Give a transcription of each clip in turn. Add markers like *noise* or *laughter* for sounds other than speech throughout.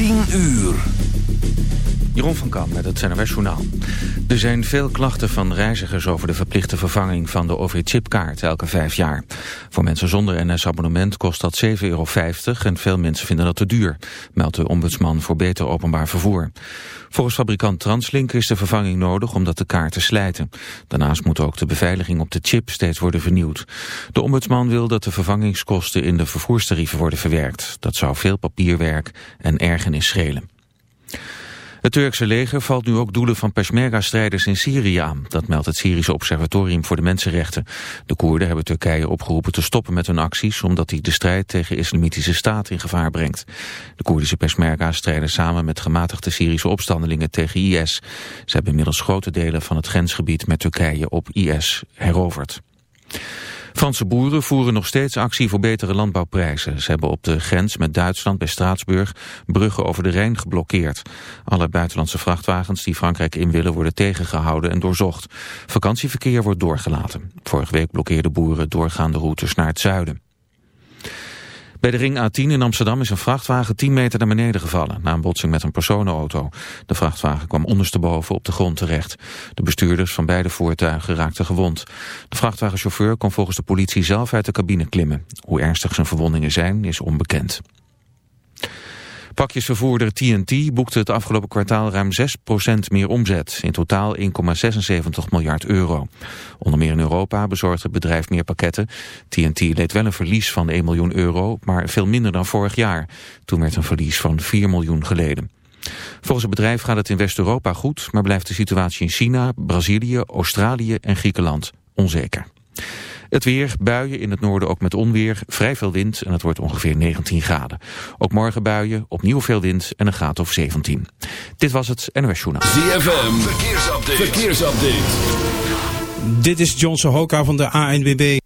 10 uur. Jeroen van Kam met het NOS Journaal. Er zijn veel klachten van reizigers over de verplichte vervanging van de OV-chipkaart elke vijf jaar. Voor mensen zonder NS-abonnement kost dat 7,50 euro en veel mensen vinden dat te duur, meldt de ombudsman voor beter openbaar vervoer. Volgens fabrikant Translink is de vervanging nodig omdat de kaarten slijten. Daarnaast moet ook de beveiliging op de chip steeds worden vernieuwd. De ombudsman wil dat de vervangingskosten in de vervoerstarieven worden verwerkt. Dat zou veel papierwerk en ergernis schelen. Het Turkse leger valt nu ook doelen van Peshmerga-strijders in Syrië aan. Dat meldt het Syrische Observatorium voor de Mensenrechten. De Koerden hebben Turkije opgeroepen te stoppen met hun acties... omdat die de strijd tegen islamitische staat in gevaar brengt. De Koerdische Peshmerga strijden samen met gematigde Syrische opstandelingen tegen IS. Ze hebben inmiddels grote delen van het grensgebied met Turkije op IS heroverd. Franse boeren voeren nog steeds actie voor betere landbouwprijzen. Ze hebben op de grens met Duitsland bij Straatsburg bruggen over de Rijn geblokkeerd. Alle buitenlandse vrachtwagens die Frankrijk in willen worden tegengehouden en doorzocht. Vakantieverkeer wordt doorgelaten. Vorige week blokkeerden boeren doorgaande routes naar het zuiden. Bij de ring A10 in Amsterdam is een vrachtwagen 10 meter naar beneden gevallen... na een botsing met een personenauto. De vrachtwagen kwam ondersteboven op de grond terecht. De bestuurders van beide voertuigen raakten gewond. De vrachtwagenchauffeur kon volgens de politie zelf uit de cabine klimmen. Hoe ernstig zijn verwondingen zijn is onbekend. Pakjesvervoerder TNT boekte het afgelopen kwartaal ruim 6% meer omzet. In totaal 1,76 miljard euro. Onder meer in Europa bezorgde het bedrijf meer pakketten. TNT leed wel een verlies van 1 miljoen euro, maar veel minder dan vorig jaar. Toen werd een verlies van 4 miljoen geleden. Volgens het bedrijf gaat het in West-Europa goed, maar blijft de situatie in China, Brazilië, Australië en Griekenland onzeker. Het weer, buien in het noorden ook met onweer, vrij veel wind en het wordt ongeveer 19 graden. Ook morgen buien, opnieuw veel wind en een graad of 17. Dit was het NOS Journaal. ZFM, verkeersupdate. verkeersupdate. Dit is John Sohoka van de ANWB.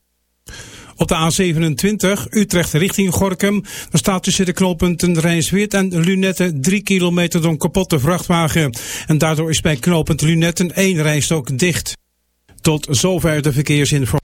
Op de A27 Utrecht richting Gorkum. Er staat tussen de knooppunten Rijnsweert en Lunetten 3 kilometer door een kapotte vrachtwagen. En daardoor is bij knooppunt Lunetten één rijstok dicht. Tot zover de verkeersinformatie.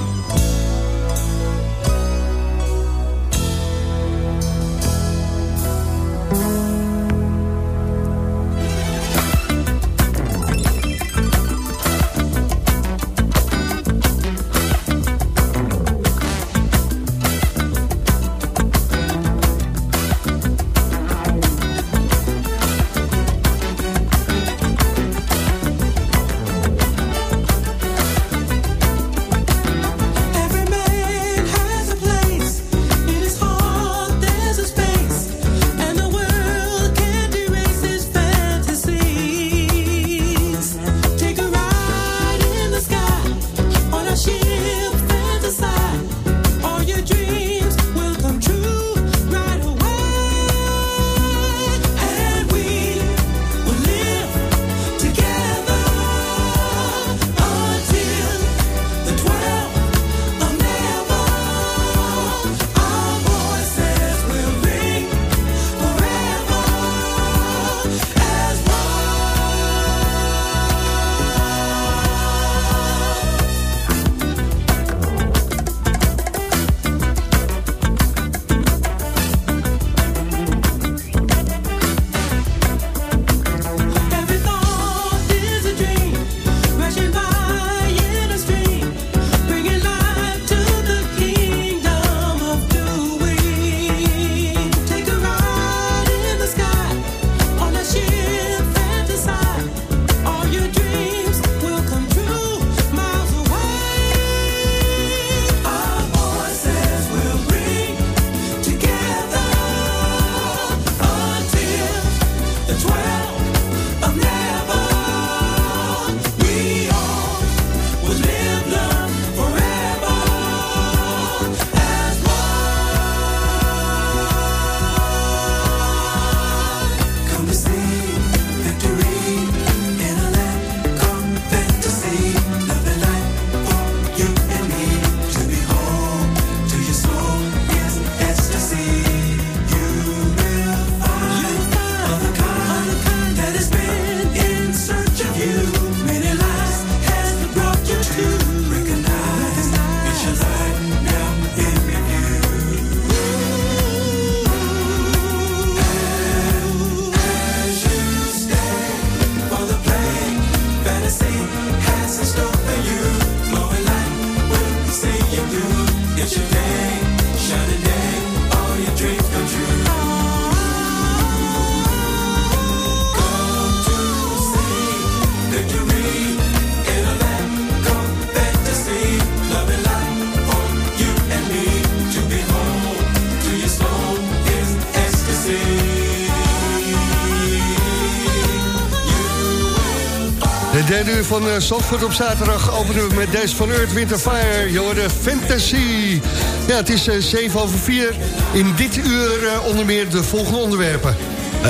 Uur van uh, Zandvoort op zaterdag openen we met deze van Earth Winter Fire. Je Fantasy. Ja, het is uh, eh, 7 over 4. In dit uur uh, onder meer de volgende onderwerpen.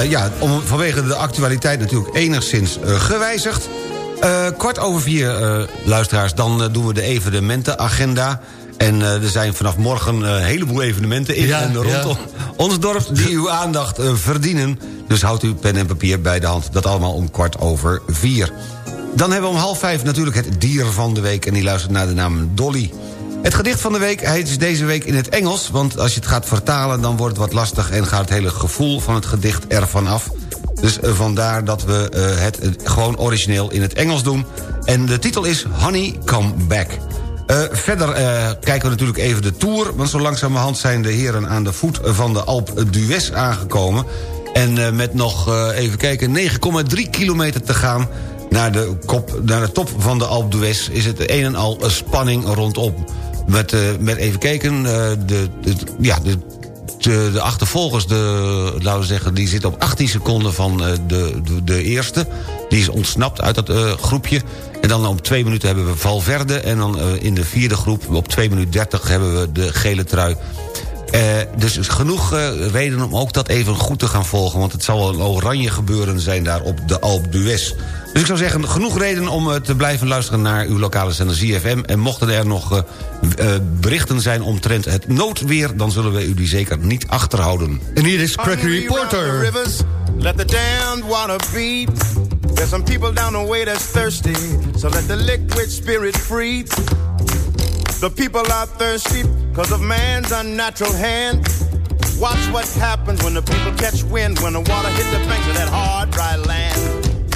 ja, om, vanwege de actualiteit natuurlijk enigszins gewijzigd. kwart over vier, luisteraars, dan doen we de evenementenagenda. En er zijn vanaf morgen een heleboel evenementen in en rondom ons dorp... die uw aandacht verdienen. Dus houdt uw pen en papier bij de hand. Dat allemaal om kwart over vier. Dan hebben we om half vijf natuurlijk het dier van de week... en die luistert naar de naam Dolly. Het gedicht van de week heet deze week in het Engels... want als je het gaat vertalen dan wordt het wat lastig... en gaat het hele gevoel van het gedicht ervan af. Dus uh, vandaar dat we uh, het uh, gewoon origineel in het Engels doen. En de titel is Honey Come Back. verder kijken we natuurlijk even de Tour... want zo langzamerhand zijn de heren aan de voet van de Alp d'Huez aangekomen... En met nog, even kijken, 9,3 kilometer te gaan naar de, kop, naar de top van de Alpe d'Huez... is het een en al spanning rondom. Met, uh, met even kijken, uh, de, ja, de, de, achtervolgers, de, laten we zeggen, die zitten op 18 seconden van uh, de, de, de, eerste. Die is ontsnapt uit dat groepje. En dan op twee minuten hebben we Valverde. En dan in de vierde groep, op 2 minuten 30, hebben we de gele trui. Dus genoeg uh, reden om ook dat even goed te gaan volgen... want het zal een oranje gebeuren zijn daar op de Alpe d'Huez. Dus ik zou zeggen, genoeg reden om uh, te blijven luisteren naar uw lokale zender ZFM. En mochten er nog uh, berichten zijn omtrent het noodweer... dan zullen we u die zeker niet achterhouden. En hier is Craig Reporter. Let the damned water beat. There's some people down the way that's thirsty. So let the liquid spirit free. The people are thirsty because of man's unnatural hand. Watch what happens when the people catch wind, when the water hits the banks of that hard, dry land.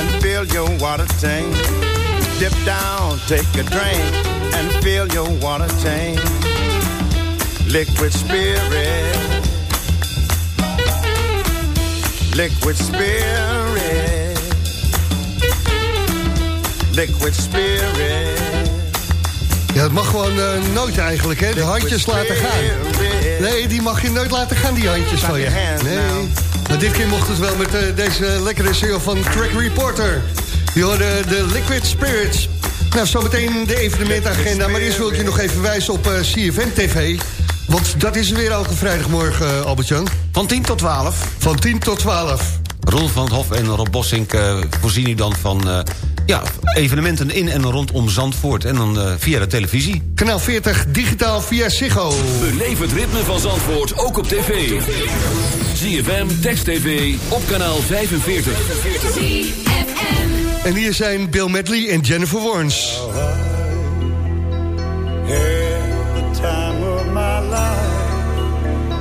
and fill your water tank. Dip down, take a drink and fill your water tank. Liquid spirit. Liquid spirit. Liquid spirit. Ja, het mag gewoon uh, nooit eigenlijk, hè? De handjes laten gaan. Nee, die mag je nooit laten gaan, die handjes van je. Nee. Dit keer mocht het wel met uh, deze lekkere single van Track Reporter. Je hoorde de Liquid Spirits. Nou, zometeen de evenementagenda. Maar eerst wil ik je nog even wijzen op uh, CFM TV. Want dat is weer elke vrijdagmorgen, uh, Albert-Jan. Van 10 tot 12. Van 10 tot 12. Roel van het Hof en Rob Bossink voorzien u dan van ja, evenementen in en rondom Zandvoort. En dan uh, via de televisie. Kanaal 40, digitaal via Ziggo. Beleef het ritme van Zandvoort, ook op tv. ZFM, Text TV, op kanaal 45. En hier zijn Bill Medley en Jennifer Warnes.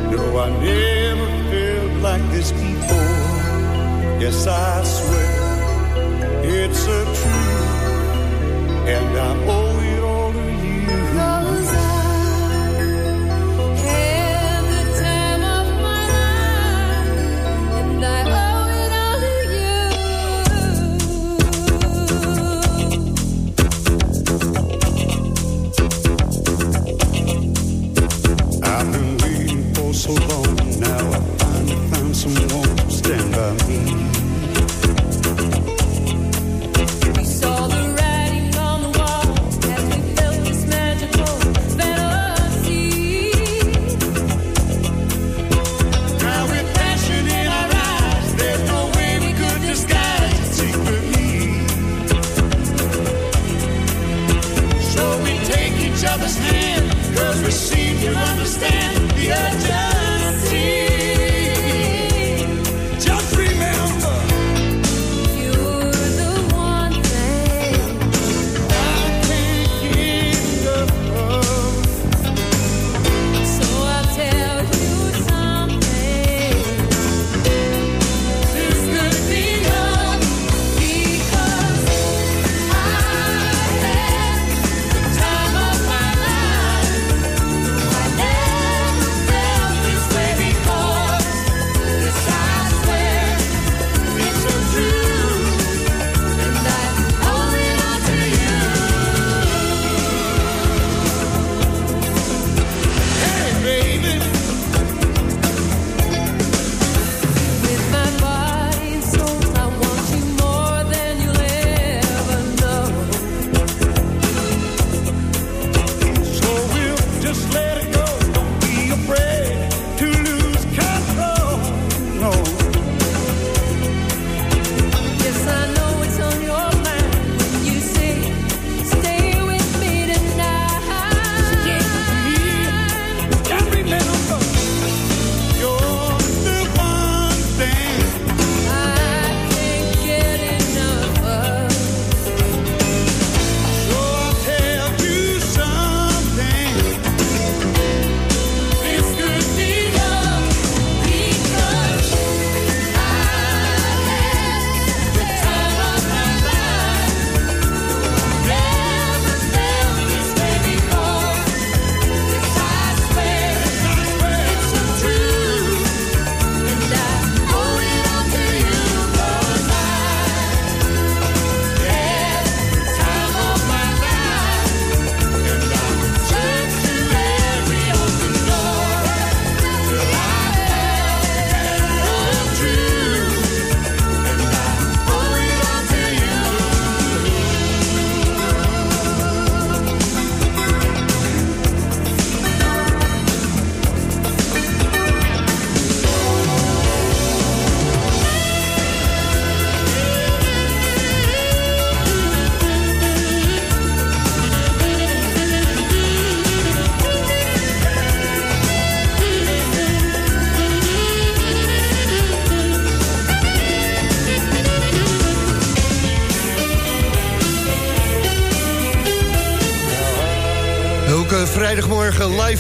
No, I never felt like this before. Yes, I swear. it's a truth, and I owe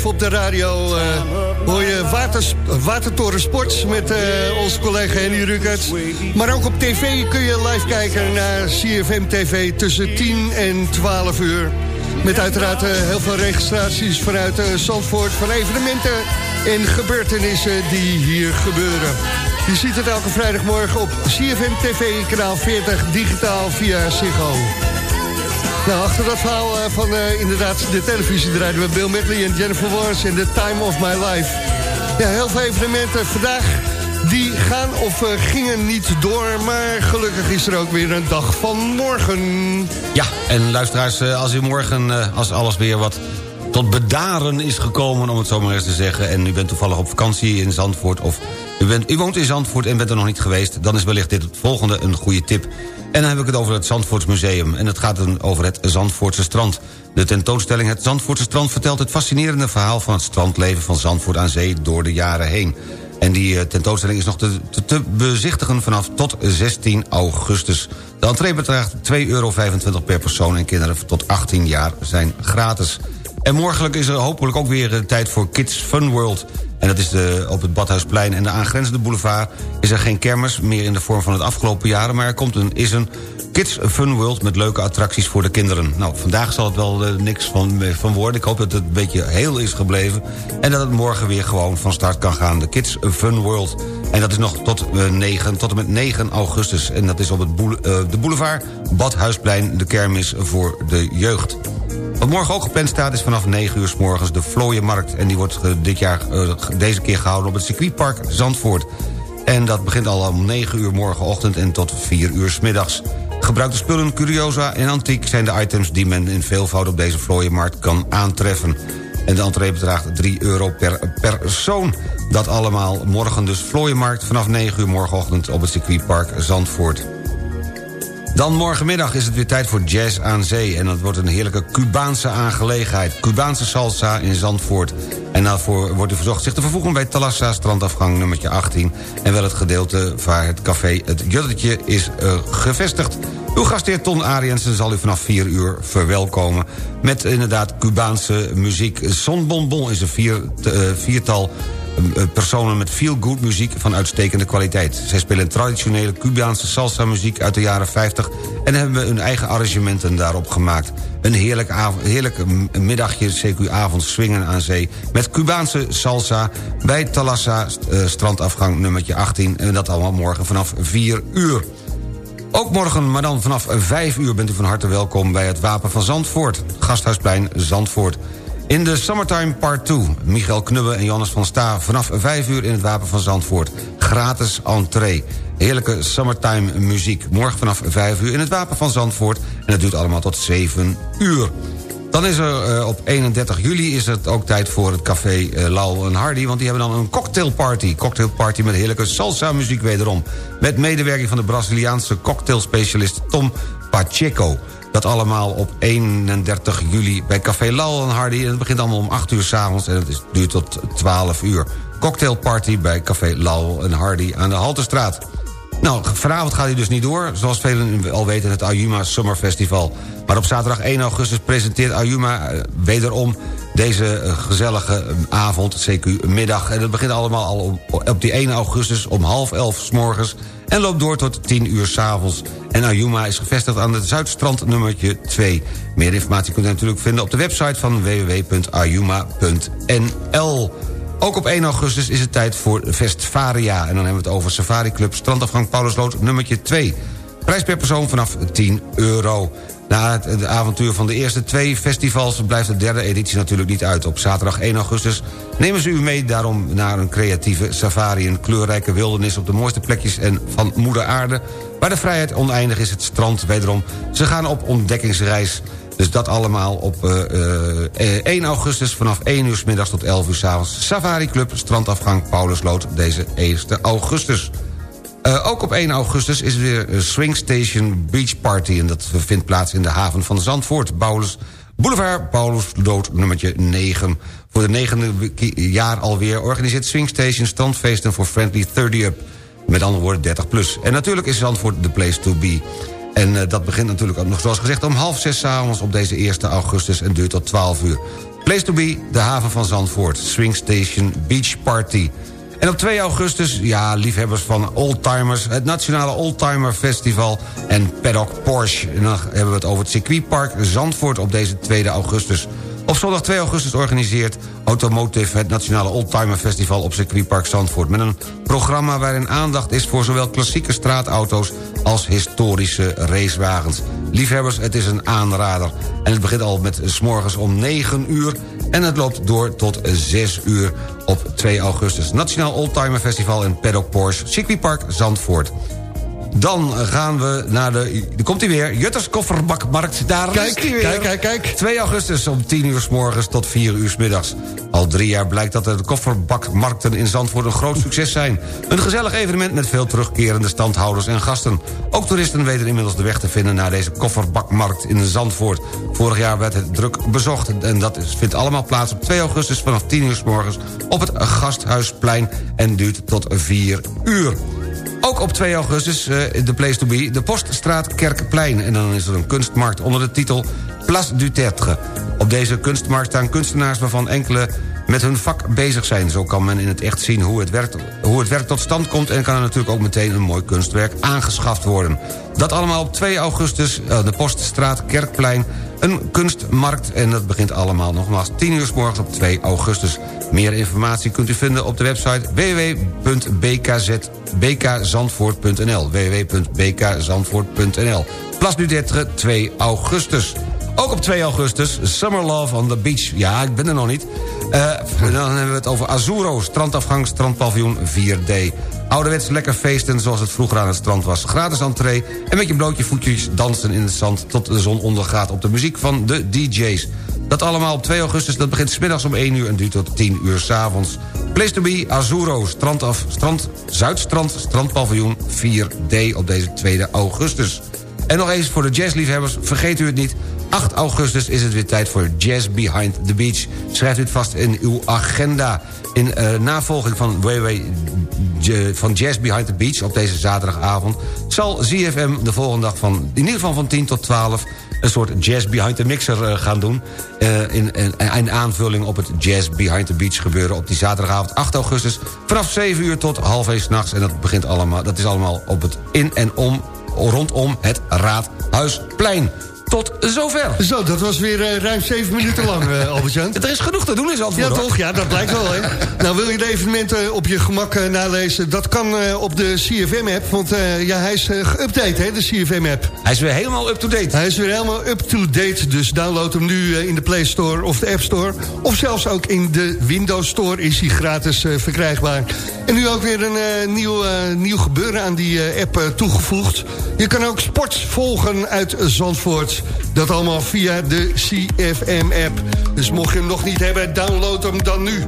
op de radio. Uh, hoor je Watertoren Sports met uh, onze collega Henny Rukert. Maar ook op tv kun je live kijken naar CFM TV tussen 10 en 12 uur. Met uiteraard uh, heel veel registraties vanuit Zandvoort van evenementen en gebeurtenissen die hier gebeuren. Je ziet het elke vrijdagmorgen op CFM TV, kanaal 40, digitaal via Ziggo. Nou, achter dat verhaal uh, van uh, inderdaad de televisie draaiden we Bill Medley en Jennifer Lawrence in The Time of My Life. Ja, heel veel evenementen vandaag die gaan of uh, gingen niet door, maar gelukkig is er ook weer een dag van morgen. Ja, en luisteraars, als u morgen, als alles weer wat tot bedaren is gekomen, om het zo maar eens te zeggen... en u bent toevallig op vakantie in Zandvoort... of u, bent, u woont in Zandvoort en bent er nog niet geweest... dan is wellicht dit het volgende een goede tip. En dan heb ik het over het Zandvoortsmuseum... en het gaat dan over het Zandvoortse strand. De tentoonstelling Het Zandvoortse strand vertelt het fascinerende verhaal... van het strandleven van Zandvoort aan zee door de jaren heen. En die eh, tentoonstelling is nog te, bezichtigen vanaf tot 16 augustus. De entree bedraagt 2,25 euro per persoon... en kinderen tot 18 jaar zijn gratis. En morgen is er hopelijk ook weer eh, tijd voor Kids Fun World. En dat is de, op het Badhuisplein en de aangrenzende boulevard... is er geen kermis meer in de vorm van het afgelopen jaren... maar er komt een, is een Kids Fun World met leuke attracties voor de kinderen. Nou, vandaag zal het wel uh, niks van, uh, van worden. Ik hoop dat het een beetje heel is gebleven. En dat het morgen weer gewoon van start kan gaan. De Kids Fun World. En dat is nog tot, uh, 9, tot en met 9 augustus. En dat is op het boule, de boulevard Badhuisplein, de kermis voor de jeugd. Wat morgen ook gepland staat is vanaf 9 uur s morgens de Vlooienmarkt. En die wordt dit jaar, deze keer gehouden op het circuitpark Zandvoort. En dat begint al om 9 uur morgenochtend en tot 4 uur s middags. Gebruikte spullen, curiosa en antiek zijn de items... die men in veelvoud op deze vlooienmarkt kan aantreffen. En de entree bedraagt 3 euro per persoon. Dat allemaal morgen dus vlooienmarkt vanaf 9 uur morgenochtend... op het circuitpark Zandvoort. Dan morgenmiddag is het weer tijd voor Jazz aan Zee. En dat wordt een heerlijke Cubaanse aangelegenheid. Cubaanse salsa in Zandvoort. En daarvoor wordt u verzocht zich te vervoegen bij Talassa, strandafgang nummertje 18. En wel het gedeelte waar het café Het Juttetje is uh, gevestigd. Uw gastheer Ton Ariensen zal u vanaf 4 uur verwelkomen... met inderdaad Cubaanse muziek. Son Bonbon is een vier, uh, viertal eh, personen met feel-good muziek van uitstekende kwaliteit. Zij spelen traditionele Cubaanse salsa-muziek uit de jaren 50... en hebben hun eigen arrangementen daarop gemaakt. Een heerlijk, heerlijk middagje, CQ-avond swingen aan zee... met Cubaanse salsa bij Talassa, uh, strandafgang nummertje 18... en dat allemaal morgen vanaf 4 uur. Ook morgen, maar dan vanaf 5 uur bent u van harte welkom... bij het Wapen van Zandvoort, Gasthuisplein Zandvoort... In de Summertime Part 2. Michael Knubbe en Johannes van Sta vanaf 5 uur in het Wapen van Zandvoort. Gratis entree. Heerlijke summertime muziek. Morgen vanaf 5 uur in het Wapen van Zandvoort. En het duurt allemaal tot 7 uur. Dan is er uh, op 31 juli is het ook tijd voor het café uh, Lau en Hardy... want die hebben dan een cocktailparty. Cocktailparty met heerlijke salsa-muziek wederom. Met medewerking van de Braziliaanse cocktailspecialist Tom Pacheco. Dat allemaal op 31 juli bij Café Lal en Hardy. En het begint allemaal om 8 uur s'avonds en het duurt tot 12 uur. Cocktailparty bij Café Lal en Hardy aan de Halterstraat. Nou, vanavond gaat hij dus niet door. Zoals velen al weten, het Ayuma Summer Festival. Maar op zaterdag 1 augustus presenteert Ayuma uh, wederom... deze uh, gezellige uh, avond, CQ middag. En het begint allemaal al op, op die 1 augustus om half elf s morgens... en loopt door tot 10 uur s'avonds. En Ayuma is gevestigd aan het Zuidstrand nummertje 2. Meer informatie kunt u natuurlijk vinden op de website van www.ayuma.nl. Ook op 1 augustus is het tijd voor Vestvaria. En dan hebben we het over Safari Club Strandafgang Paulusloot nummertje 2. Prijs per persoon vanaf 10 euro. Na het, avontuur van de eerste twee festivals blijft de derde editie natuurlijk niet uit. Op zaterdag 1 augustus nemen ze u mee daarom naar een creatieve safari... een kleurrijke wildernis op de mooiste plekjes en van moeder aarde... waar de vrijheid oneindig is, het strand wederom. Ze gaan op ontdekkingsreis... Dus dat allemaal op uh, uh, 1 augustus vanaf 1 uur middags tot 11 uur s avonds. Safari Club, strandafgang Paulusloot, deze 1 augustus. Uh, ook op 1 augustus is er weer Swing Station Beach Party... en dat vindt plaats in de haven van Zandvoort. Paulus, Boulevard Paulusloot nummertje 9. Voor de negende jaar alweer organiseert Swing Station... strandfeesten voor Friendly 30 Up. Met andere woorden 30 plus. En natuurlijk is Zandvoort the place to be... En uh, dat begint natuurlijk ook nog, zoals gezegd, om half zes avonds op deze 1 augustus en duurt tot 12 uur. Place to be, de haven van Zandvoort, Swing Station Beach Party. En op 2 augustus, ja, liefhebbers van oldtimers... het Nationale Oldtimer Festival en Paddock Porsche. En dan hebben we het over het circuitpark Zandvoort op deze 2 augustus. Op zondag 2 augustus organiseert Automotive het Nationale Oldtimer Festival op circuitpark Zandvoort... met een programma waarin aandacht is voor zowel klassieke straatauto's als historische racewagens. Liefhebbers, het is een aanrader. En het begint al met s'morgens om 9 uur en het loopt door tot 6 uur op 2 augustus. Nationaal Oldtimer Festival in Paddock Porsche, circuitpark Zandvoort. Dan gaan we naar de... Komt hij weer. Jutters Kofferbakmarkt. Daar kijk, is hij weer. Kijk, kijk, kijk. 2 augustus om 10 uur s morgens tot 4 uur s middags. Al drie jaar blijkt dat de kofferbakmarkten in Zandvoort een groot succes zijn. Een gezellig evenement met veel terugkerende standhouders en gasten. Ook toeristen weten inmiddels de weg te vinden naar deze kofferbakmarkt in Zandvoort. Vorig jaar werd het druk bezocht en dat vindt allemaal plaats op 2 augustus vanaf 10 uur s morgens op het Gasthuisplein en duurt tot 4 uur. Ook op 2 augustus uh, de place to be, de Poststraat Kerkplein. En dan is er een kunstmarkt onder de titel Place du Tertre. Op deze kunstmarkt staan kunstenaars waarvan enkele met hun vak bezig zijn. Zo kan men in het echt zien hoe het, werk, hoe het werk tot stand komt... en kan er natuurlijk ook meteen een mooi kunstwerk aangeschaft worden. Dat allemaal op 2 augustus, uh, de Poststraat Kerkplein... een kunstmarkt en dat begint allemaal nogmaals 10 uur s morgens op 2 augustus. Meer informatie kunt u vinden op de website www.bkzandvoort.nl www.bkzandvoort.nl Plas nu 2 augustus. Ook op 2 augustus, Summer Love on the Beach. Ja, ik ben er nog niet. Uh, dan hebben we het over Azuro, strandafgang, strandpaviljoen 4D. Ouderwets lekker feesten zoals het vroeger aan het strand was. Gratis entree en met je blootje voetjes dansen in het zand... tot de zon ondergaat op de muziek van de DJ's. Dat allemaal op 2 augustus, dat begint smiddags om 1 uur... en duurt tot 10 uur s'avonds. Place to be, Azuro, strand af, strand, Zuidstrand, strandpaviljoen 4D op deze 2 augustus. En nog eens voor de jazzliefhebbers, vergeet u het niet... 8 augustus is het weer tijd voor Jazz Behind the Beach. Schrijft u het vast in uw agenda. In uh, navolging van WW van Jazz Behind the Beach op deze zaterdagavond... zal ZFM de volgende dag van in ieder geval van 10 tot 12 een soort Jazz Behind the Mixer uh, gaan doen. Uh, in, in, in, aanvulling op het Jazz Behind the Beach gebeuren... op die zaterdagavond 8 augustus vanaf 7 uur tot half 1 s'nachts. En dat, begint allemaal, dat is allemaal op het in en om, rondom het Raadhuisplein. Tot zover. Zo, dat was weer uh, ruim zeven minuten lang, uh, *laughs* Albert-Jan. er is genoeg te doen in Zandvoort. Ja, toch? Ja, dat blijkt wel, hè. nou, wil je de evenementen op je gemak uh, nalezen? Dat kan op de CFM-app, want ja, hij is geüpdate, hè, de CFM-app. Hij is weer helemaal up-to-date. Hij is weer helemaal up-to-date, dus download hem nu in de Play Store of de App Store. Of zelfs ook in de Windows Store is hij gratis verkrijgbaar. En nu ook weer een nieuw, nieuw gebeuren aan die app toegevoegd. Je kan ook sport volgen uit Zandvoort. Dat allemaal via de CFM-app. Dus mocht je hem nog niet hebben, download hem dan nu.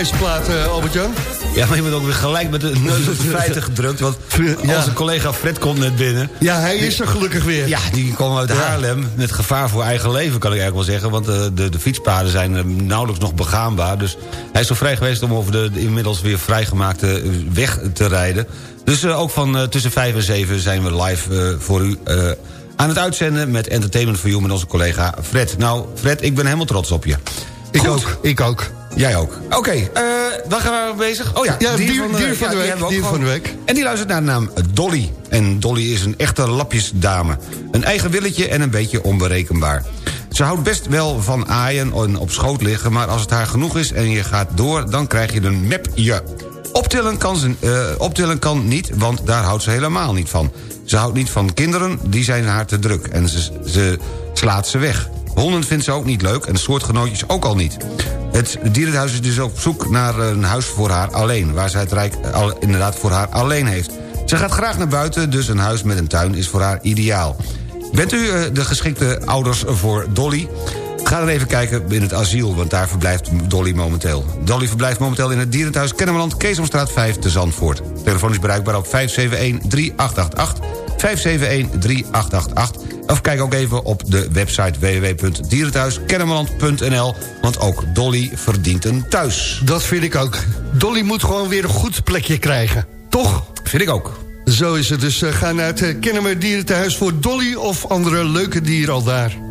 Deze plaat, eh, Albert-Jan? Ja, maar je bent ook weer gelijk met de neus op de *laughs* feiten gedrukt. Want Ja. onze collega Fred komt net binnen. Ja, hij is er gelukkig weer. Ja, die komen uit Haarlem met gevaar voor eigen leven, kan ik eigenlijk wel zeggen. Want eh, de, de fietspaden zijn eh, nauwelijks nog begaanbaar. Dus hij is zo vrij geweest om over de, de inmiddels weer vrijgemaakte weg te rijden. Dus ook van tussen 5 en 7 zijn we live voor u aan het uitzenden... met Entertainment for You met onze collega Fred. Nou, Fred, ik ben helemaal trots op je. Ik Goed. ook, ik ook. Jij ook. Oké, eh waar gaan we bezig? Oh ja, Ja, dier- dier van de week, dier van de week. En die luistert naar de naam Dolly. En Dolly is een echte lapjesdame. Een eigen willetje en een beetje onberekenbaar. Ze houdt best wel van aaien en op schoot liggen... maar als het haar genoeg is en je gaat door, dan krijg je een mepje. Optillen kan, ze, eh, optillen kan niet, want daar houdt ze helemaal niet van. Ze houdt niet van kinderen, die zijn haar te druk. En ze, ze slaat ze weg. Honden vindt ze ook niet leuk en soortgenootjes ook al niet. Het dierenhuis is dus op zoek naar een huis voor haar alleen... waar zij het rijk al, inderdaad voor haar alleen heeft. Ze gaat graag naar buiten, dus een huis met een tuin is voor haar ideaal. Bent u eh, de geschikte ouders voor Dolly? Ga dan even kijken in het asiel, want daar verblijft Dolly momenteel. Dolly verblijft momenteel in het dierenthuis Kennemerland... Keesomstraat 5 te Zandvoort. Telefoon is bereikbaar op 571-3888... 571-3888. Of kijk ook even op de website www.dierenthuiskennemerland.nl... want ook Dolly verdient een thuis. Dat vind ik ook. Dolly moet gewoon weer een goed plekje krijgen. Toch? Vind ik ook. Zo is het. Dus eh, ga naar het uh, Kennemer Dierentehuis voor Dolly of andere leuke dieren al daar.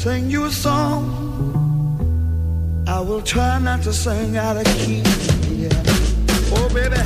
Sing you a song. I will try not to sing out of key. Yeah. Oh, baby,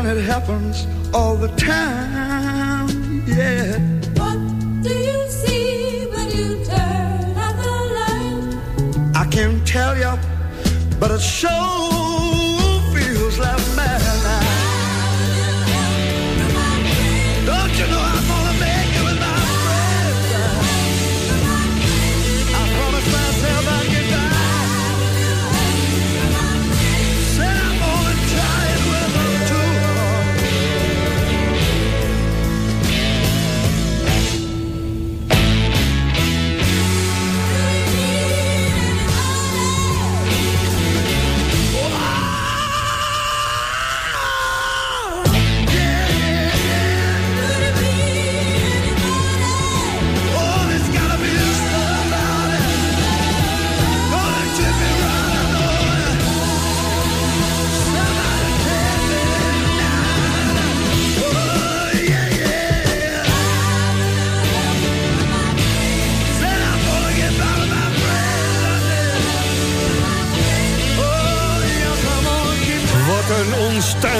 I'm it happens all the time. Yeah. What do you see when you turn out the light? I can't tell you, but it sure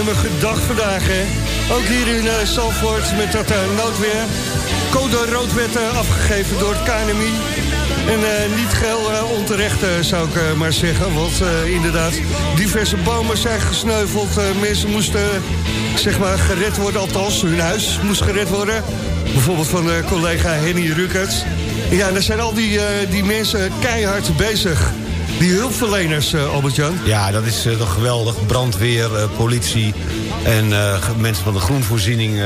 onstuimige dag vandaag, hè? Ook hier in uh, Zalvoort met dat eh, noodweer. Code rood werd eh, afgegeven door het KNMI. En eh, niet geel eh, onterecht, eh, zou ik eh, maar zeggen. Want eh, inderdaad, diverse bomen zijn gesneuveld. Eh, mensen moesten, zeg maar, gered worden. Althans, hun huis moest gered worden. Bijvoorbeeld van collega Henny Rukert. Ja, en daar zijn al die, eh, die mensen keihard bezig. Die hulpverleners, eh, Albert-Jan. Ja, dat is eh, toch geweldig. Brandweer, eh, politie en mensen van de groenvoorziening.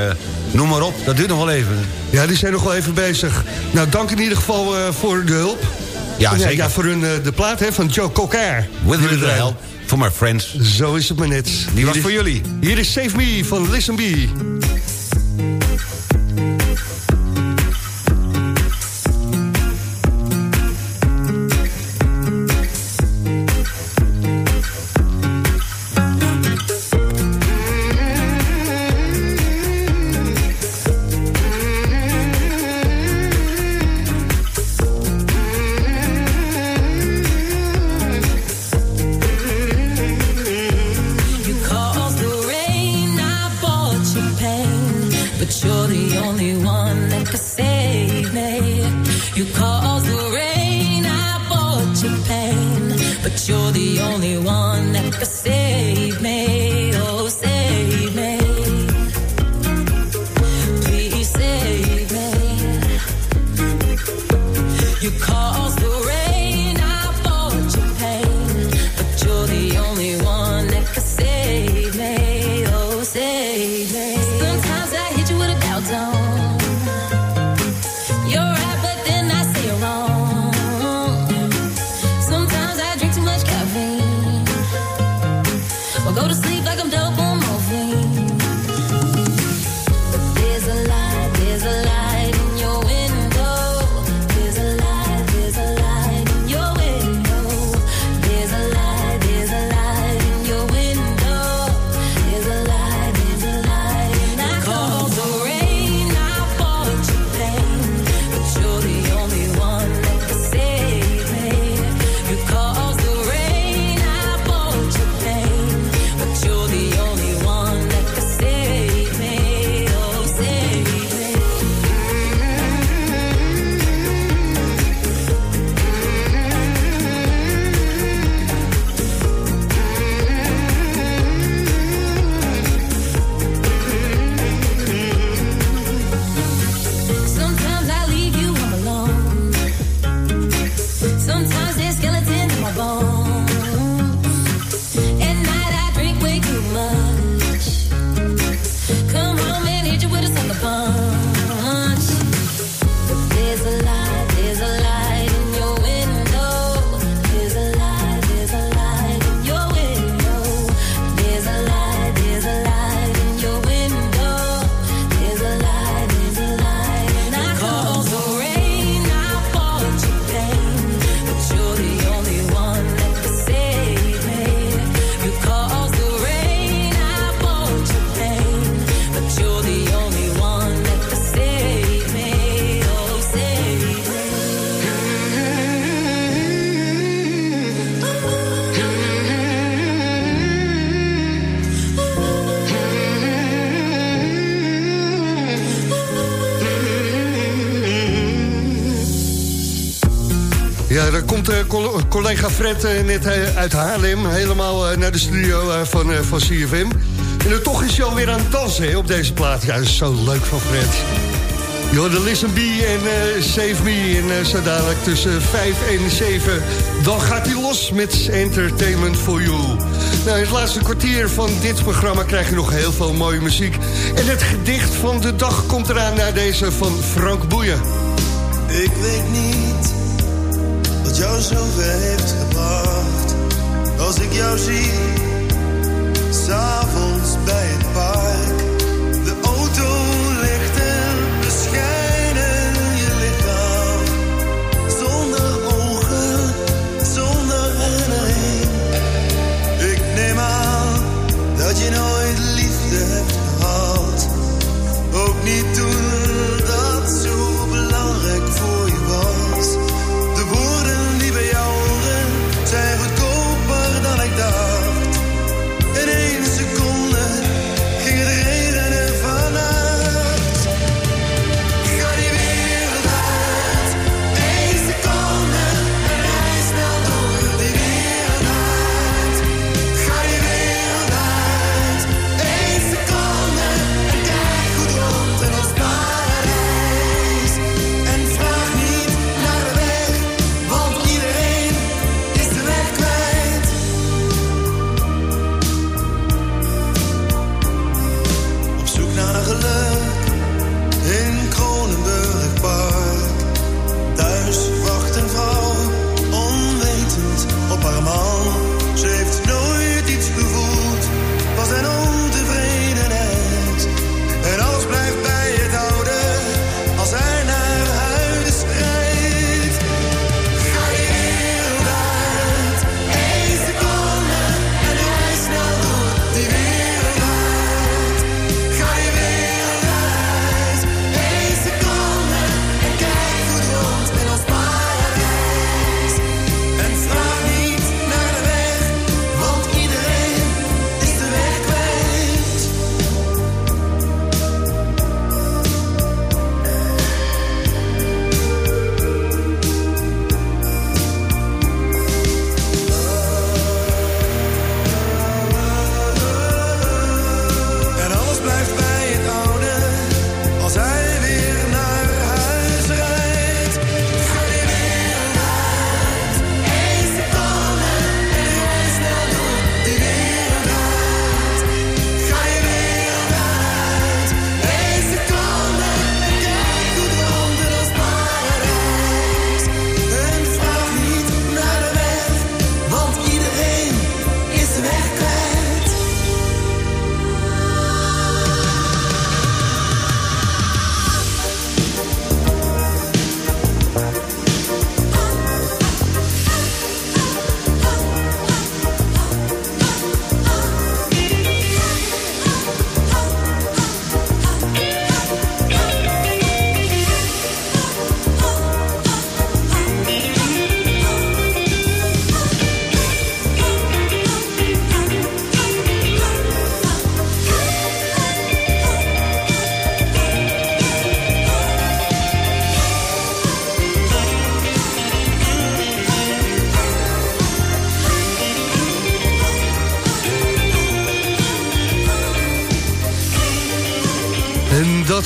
noem maar op, dat duurt nog wel even. Ja, die zijn nog wel even bezig. Nou, dank in ieder geval voor de hulp. Ja, eh, zeker. Ja, voor hun, de plaat hè, van Joe Cocker. With a little help for my friends. Zo is het maar net. Die was voor jullie. Hier is Save Me van Listen Be. Eh, collega Fred eh, net eh, uit Haarlem... helemaal naar de studio van, van CFM. En toch is hij alweer aan het dansen op deze plaat. Ja, dat is zo leuk van Fred. joh de Listen B en Save Me. En zo dadelijk tussen 5 en 7. Dan gaat hij los met Entertainment for You. Nou, in het laatste kwartier van dit programma krijg je nog heel veel mooie muziek. En het gedicht van de dag komt eraan naar deze van Frank Boeien. Ik weet niet Joshua jou heeft gebracht. Als ik jou zie, s'avonds bij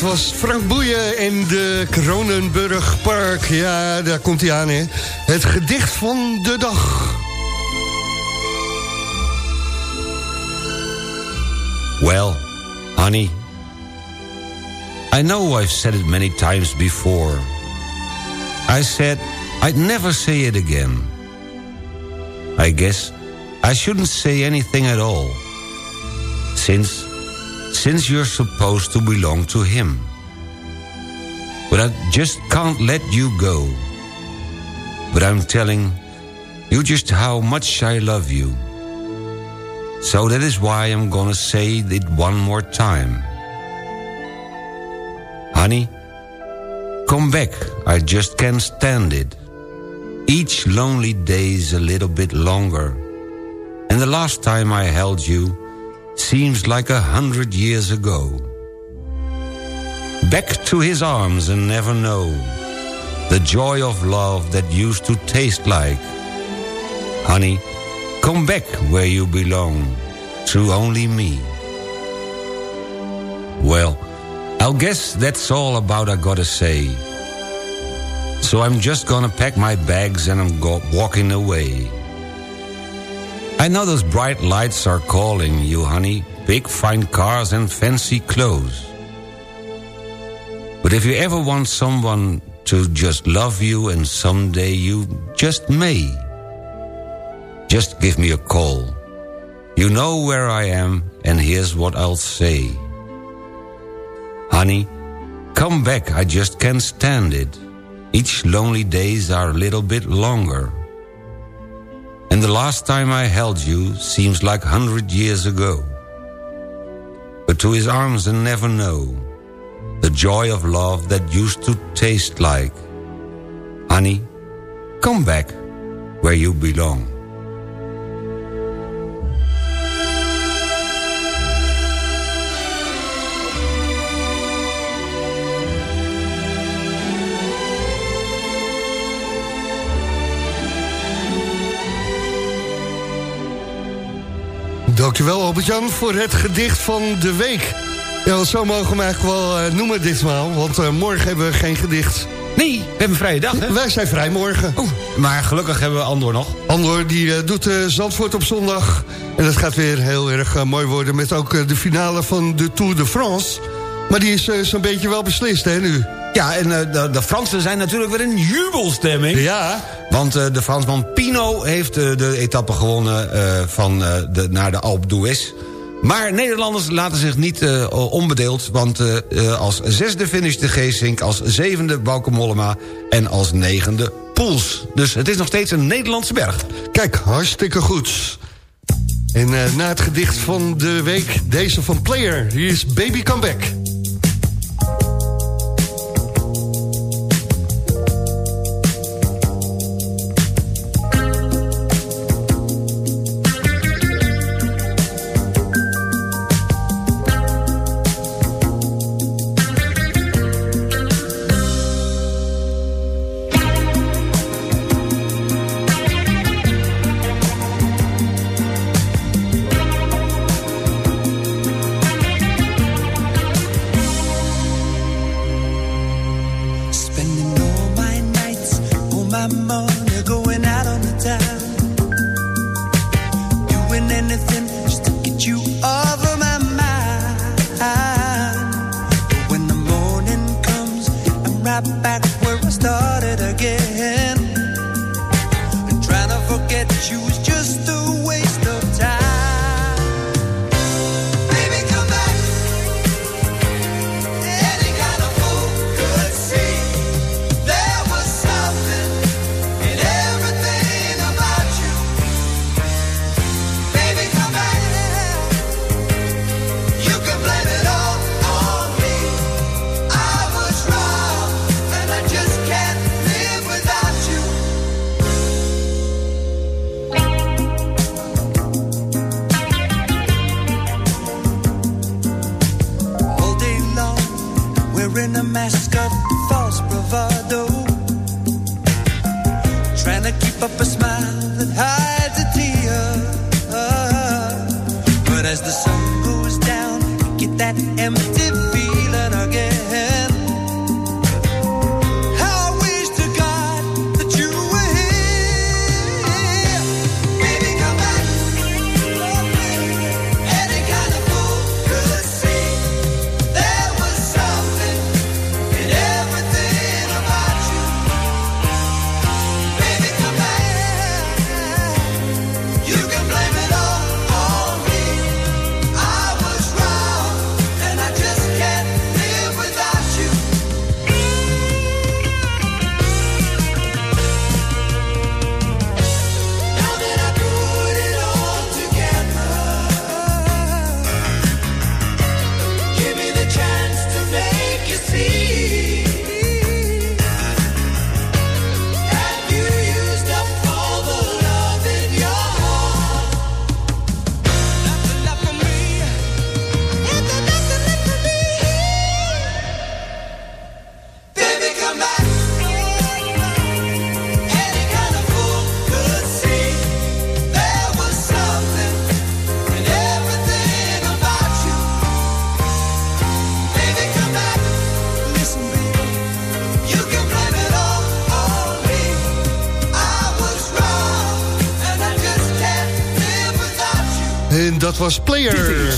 was Frank Boeien in de Kronenburg Park. Ja, daar komt hij aan, hè. Het gedicht van de dag. Well, honey, I know I've said it many times before. I said I'd never say it again. I guess I shouldn't say anything at all. Since since you're supposed to belong to him. But I just can't let you go. But I'm telling you just how much I love you. So that is why I'm gonna say it one more time. Honey, come back, I just can't stand it. Each lonely day's a little bit longer. And the last time I held you seems like a hundred years ago. Back to his arms and never know the joy of love that used to taste like. Honey, come back where you belong, to only me. Well, I'll guess that's all about I gotta say. So I'm just gonna pack my bags and I'm go walking away. I know those bright lights are calling you, honey. Big fine cars and fancy clothes. But if you ever want someone to just love you and someday you just may, just give me a call. You know where I am and here's what I'll say. Honey, come back, I just can't stand it. Each lonely days are a little bit longer. And the last time I held you seems like hundred years ago. But to his arms and never know the joy of love that used to taste like. Honey, come back where you belong. Dankjewel Albert-Jan voor het gedicht van de week. Ja, zo mogen we eigenlijk wel uh, noemen ditmaal, want uh, morgen hebben we geen gedicht. Nee, we hebben een vrije dag, hè? Wij zijn vrij morgen. Oeh, maar gelukkig hebben we Andor nog. Andor, die uh, doet Zandvoort op zondag. En dat gaat weer heel erg mooi worden... met ook de finale van de Tour de France. Maar die is zo'n beetje wel beslist, hè, nu? Ja, en de, de Fransen zijn natuurlijk weer in jubelstemming. Ja. Want uh, de Fransman Pino heeft uh, de etappe gewonnen uh, van, de, naar de Alpe d'Huez. Maar Nederlanders laten zich niet onbedeeld... want als zesde finish de Geesink, als zevende Bauke Mollema... en als negende Poels. Dus het is nog steeds een Nederlandse berg. Kijk, hartstikke goed. En na het gedicht van de week, deze van Player. Hier is Baby Come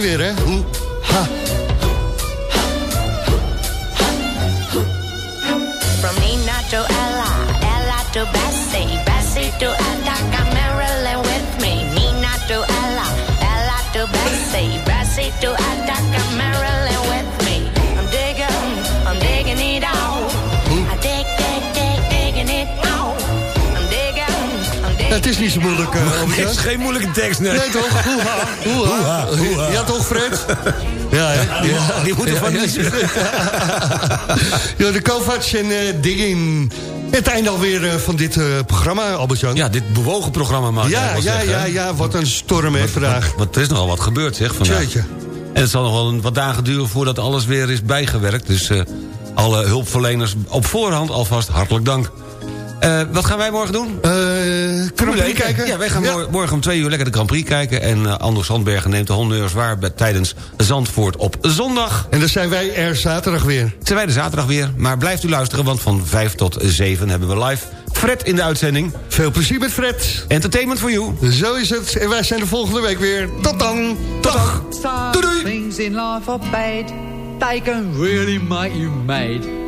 hij weer, hè? Hoe? Ha. From Nina to Ella, Ella to Bessie, Bessie to Attica, Marilyn with me. Nina to Ella, Ella to Bessie, Bessie to Attica, Het is niet zo moeilijk, uh, Het is geen moeilijke tekst, nee. Nee, toch? Hoeha, hoeha. Ja, toch, Fred? Ja, hè? Ja, die moeten van ja, niet. *laughs* Ja, de Kovacs en eh Digging. Het einde alweer eh, van dit eh, programma, Albert-Jan. Ja, dit bewogen programma mag ja, ja, zeggen, ja, ja, wat een storm hè, vandaag. Want er is nogal wat gebeurd, zeg, vandaag. Jeetje. En het zal nog wel een, wat dagen duren voordat alles weer is bijgewerkt. Dus eh, alle hulpverleners op voorhand alvast hartelijk dank. Eh, wat gaan wij morgen doen? Eh Grand Prix kijken? Ja, wij gaan mor- morgen om twee uur lekker de Grand Prix kijken. En eh Anders Sandbergen neemt de honneurs waar bij- tijdens Zandvoort op zondag. En dan zijn wij er zaterdag weer. Zijn wij de zaterdag weer. Maar blijft u luisteren, want van 5 tot 7 hebben we live Fred in de uitzending. Veel plezier met Fred. Entertainment for you. Zo is het. En wij zijn de volgende week weer. Tot dan. Dag. Some things in life are bad. They can really make you mad.